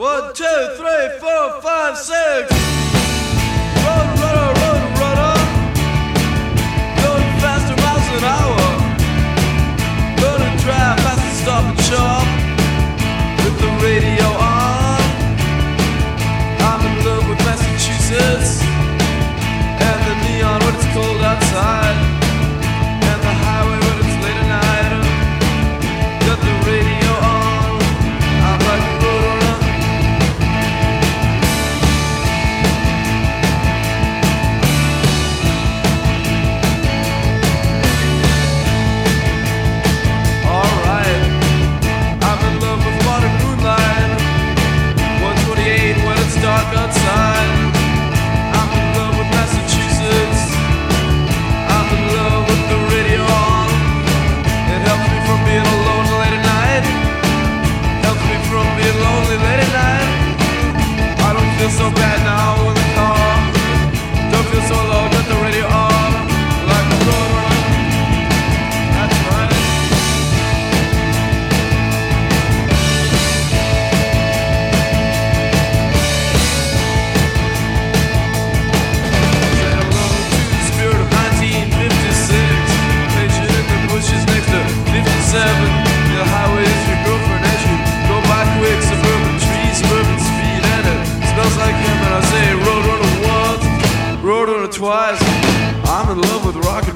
One, two, three, four, five, six. I'm twice. I'm in love with rock